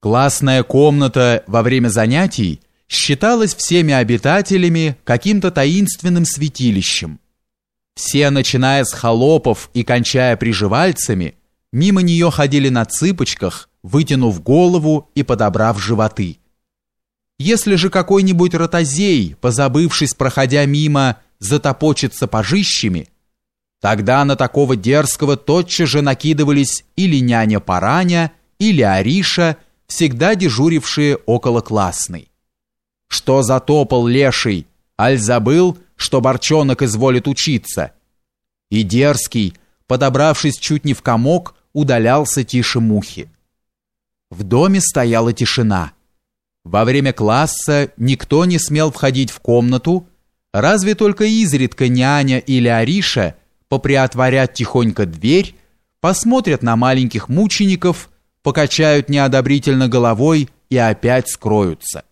Классная комната во время занятий считалась всеми обитателями каким-то таинственным святилищем. Все, начиная с холопов и кончая приживальцами, мимо нее ходили на цыпочках, вытянув голову и подобрав животы. Если же какой-нибудь ротозей, позабывшись, проходя мимо, затопочет сапожищами, тогда на такого дерзкого тотчас же накидывались или няня Параня, или Ариша, всегда дежурившие около классной. Что затопал леший, аль забыл, что борчонок изволит учиться. И дерзкий, подобравшись чуть не в комок, удалялся тише мухи. В доме стояла тишина. Во время класса никто не смел входить в комнату, разве только изредка няня или Ариша поприотворят тихонько дверь, посмотрят на маленьких мучеников, покачают неодобрительно головой и опять скроются.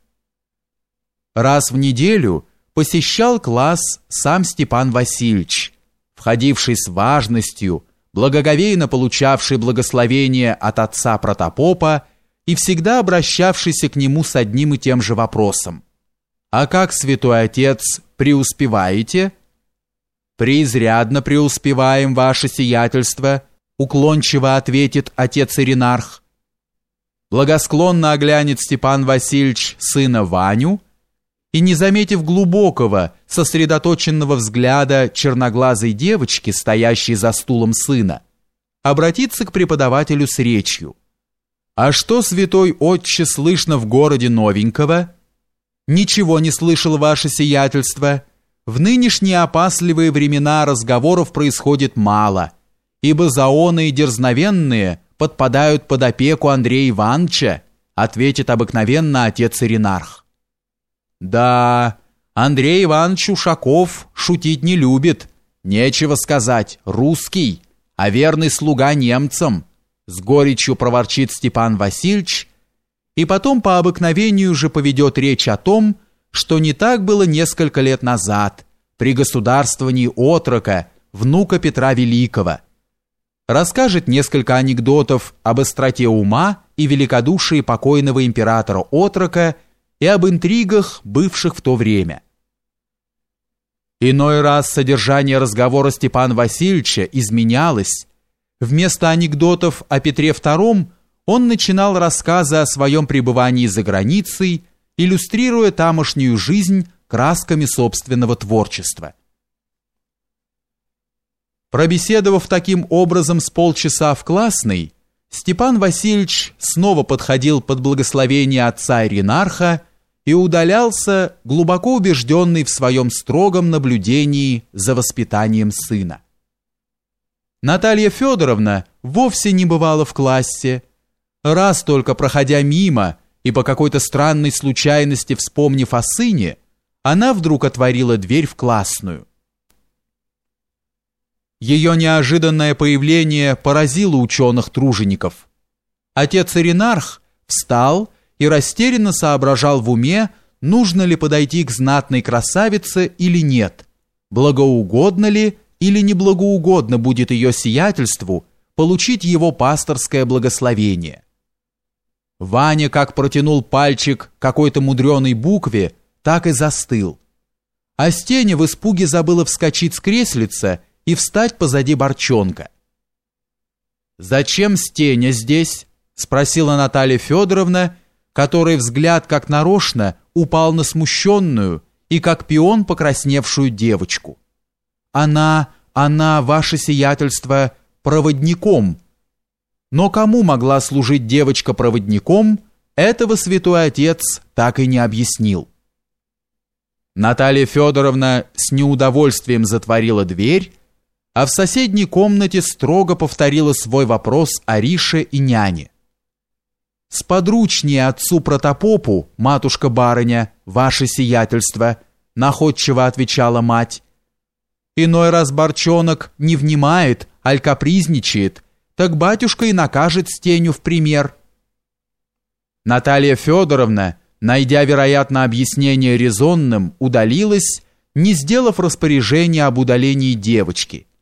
Раз в неделю посещал класс сам Степан Васильевич, входивший с важностью, благоговейно получавший благословение от отца протопопа и всегда обращавшийся к нему с одним и тем же вопросом. «А как, святой отец, преуспеваете?» «Преизрядно преуспеваем, ваше сиятельство», уклончиво ответит отец Иринарх. Благосклонно оглянет Степан Васильевич сына Ваню и, не заметив глубокого, сосредоточенного взгляда черноглазой девочки, стоящей за стулом сына, обратится к преподавателю с речью. «А что, святой отче, слышно в городе новенького?» «Ничего не слышал ваше сиятельство. В нынешние опасливые времена разговоров происходит мало, ибо заоны и дерзновенные подпадают под опеку Андрея Ивановича, ответит обыкновенно отец Иринарх. Да, Андрей Иванович Ушаков шутить не любит. Нечего сказать, русский, а верный слуга немцам, с горечью проворчит Степан Васильевич, и потом по обыкновению же поведет речь о том, что не так было несколько лет назад, при государствовании отрока, внука Петра Великого – расскажет несколько анекдотов об остроте ума и великодушии покойного императора Отрока и об интригах, бывших в то время. Иной раз содержание разговора Степана Васильевича изменялось. Вместо анекдотов о Петре II он начинал рассказы о своем пребывании за границей, иллюстрируя тамошнюю жизнь красками собственного творчества. Пробеседовав таким образом с полчаса в классной, Степан Васильевич снова подходил под благословение отца Иринарха и удалялся, глубоко убежденный в своем строгом наблюдении за воспитанием сына. Наталья Федоровна вовсе не бывала в классе. Раз только проходя мимо и по какой-то странной случайности вспомнив о сыне, она вдруг отворила дверь в классную. Ее неожиданное появление поразило ученых-тружеников. Отец Иринарх встал и растерянно соображал в уме, нужно ли подойти к знатной красавице или нет, благоугодно ли или неблагоугодно будет ее сиятельству получить его пасторское благословение. Ваня как протянул пальчик какой-то мудреной букве, так и застыл. А Стеня в испуге забыла вскочить с креслица и встать позади Борчонка. «Зачем Стеня здесь?» – спросила Наталья Федоровна, которой взгляд, как нарочно, упал на смущенную и как пион покрасневшую девочку. «Она, она, ваше сиятельство, проводником». Но кому могла служить девочка проводником, этого святой отец так и не объяснил. Наталья Федоровна с неудовольствием затворила дверь, а в соседней комнате строго повторила свой вопрос Арише и няне. «Сподручнее отцу протопопу, матушка-барыня, ваше сиятельство», находчиво отвечала мать. «Иной раз Борчонок не внимает, аль капризничает, так батюшка и накажет стеню в пример». Наталья Федоровна, найдя, вероятно, объяснение резонным, удалилась, не сделав распоряжения об удалении девочки –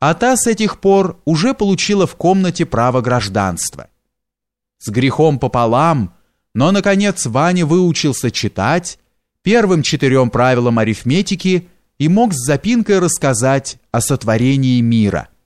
а та с этих пор уже получила в комнате право гражданства. с грехом пополам, но, наконец, Ваня выучился читать, первым четырем правилам арифметики и мог с запинкой рассказать о сотворении мира –